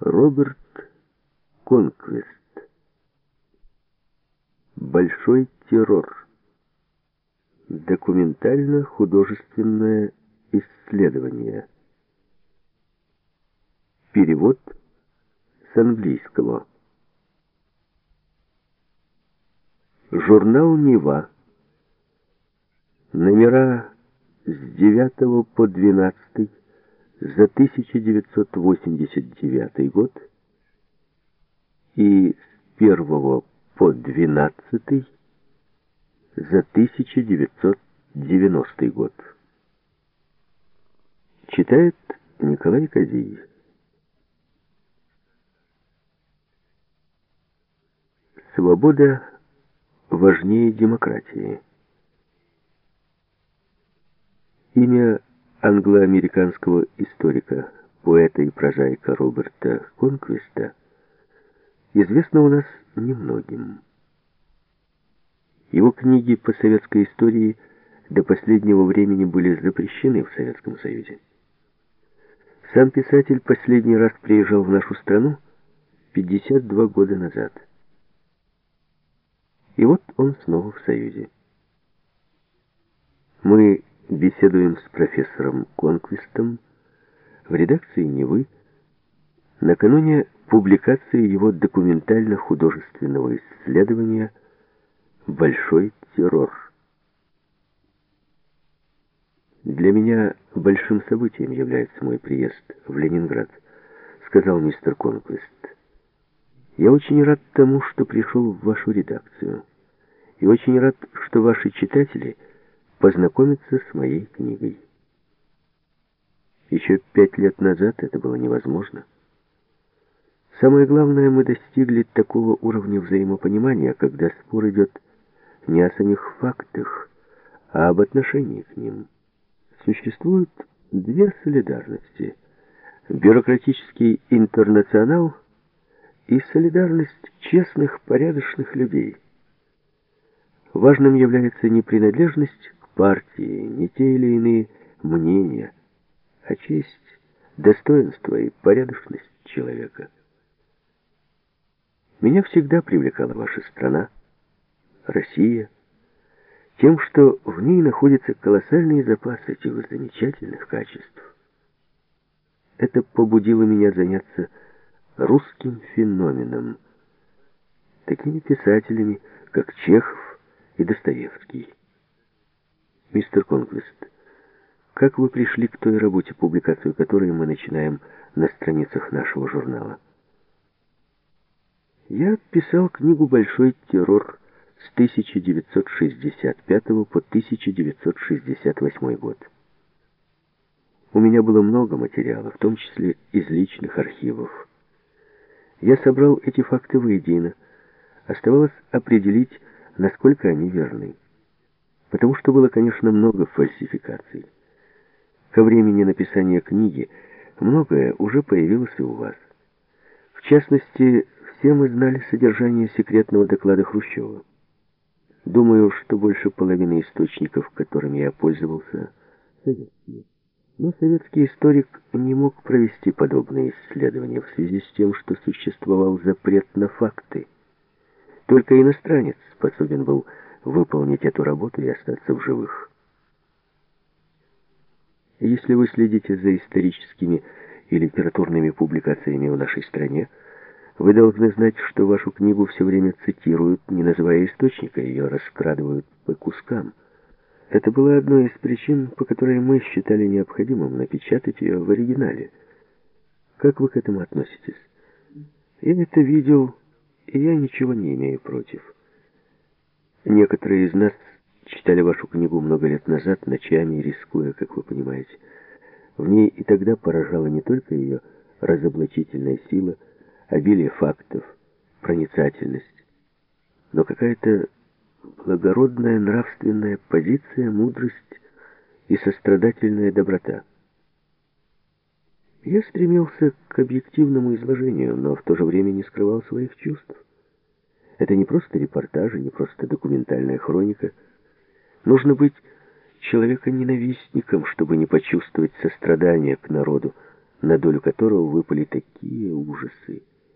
Роберт Конквест. Большой террор. Документально-художественное исследование. Перевод с английского. Журнал «Нева». Номера с 9 по 12 за 1989 год и с 1 по 12 за 1990 год. Читает Николай Козиев. Свобода важнее демократии. Имя англо-американского историка, поэта и прозаика Роберта Конквиста известно у нас немногим. Его книги по советской истории до последнего времени были запрещены в Советском Союзе. Сам писатель последний раз приезжал в нашу страну 52 года назад. И вот он снова в Союзе. Мы беседуем с профессором Конквистом в редакции «Невы» накануне публикации его документально-художественного исследования «Большой террор». «Для меня большим событием является мой приезд в Ленинград», сказал мистер Конквист. «Я очень рад тому, что пришел в вашу редакцию, и очень рад, что ваши читатели — познакомиться с моей книгой. Еще пять лет назад это было невозможно. Самое главное, мы достигли такого уровня взаимопонимания, когда спор идет не о самих фактах, а об отношении к ним. Существуют две солидарности. Бюрократический интернационал и солидарность честных, порядочных людей. Важным является не принадлежность партии, не те или иные мнения, а честь, достоинство и порядочность человека. Меня всегда привлекала ваша страна, Россия, тем, что в ней находится колоссальный запас этих замечательных качеств. Это побудило меня заняться русским феноменом, такими писателями, как Чехов и Достоевский. Мистер Конквист, как вы пришли к той работе, публикацию которой мы начинаем на страницах нашего журнала? Я писал книгу «Большой террор» с 1965 по 1968 год. У меня было много материала, в том числе из личных архивов. Я собрал эти факты воедино. Оставалось определить, насколько они верны потому что было, конечно, много фальсификаций. Ко времени написания книги многое уже появилось и у вас. В частности, все мы знали содержание секретного доклада Хрущева. Думаю, что больше половины источников, которыми я пользовался, советские. Но советский историк не мог провести подобные исследования в связи с тем, что существовал запрет на факты. Только иностранец способен был выполнить эту работу и остаться в живых. Если вы следите за историческими и литературными публикациями в нашей стране, вы должны знать, что вашу книгу все время цитируют, не называя источника, ее раскрадывают по кускам. Это было одной из причин, по которой мы считали необходимым напечатать ее в оригинале. Как вы к этому относитесь? Я это видел, и я ничего не имею против. Некоторые из нас читали вашу книгу много лет назад, ночами, рискуя, как вы понимаете. В ней и тогда поражала не только ее разоблачительная сила, обилие фактов, проницательность, но какая-то благородная нравственная позиция, мудрость и сострадательная доброта. Я стремился к объективному изложению, но в то же время не скрывал своих чувств. Это не просто репортажи, не просто документальная хроника. Нужно быть человека-ненавистником, чтобы не почувствовать сострадания к народу, на долю которого выпали такие ужасы.